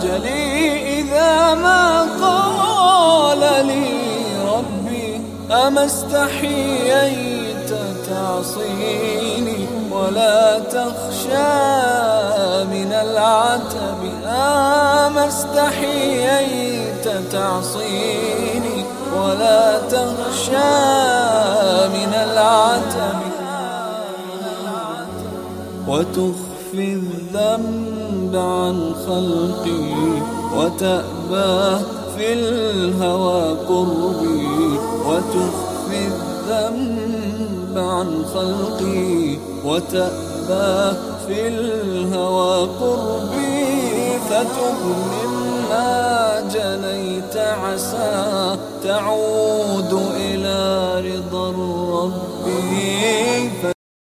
أجلي إذا ما قال لي ربي أما استحييت تعصيني؟ ولا تخشى من العتب أما استحييت تعصيني؟ ولا تخشى من العتب وتخشى وتخفي الذنب عن خلقي وتأبى في الهوى قربي وتخفي الذنب عن خلقي وتأبى في الهوى قربي فتب مما جنيت عسى تعود إلى رضا الرب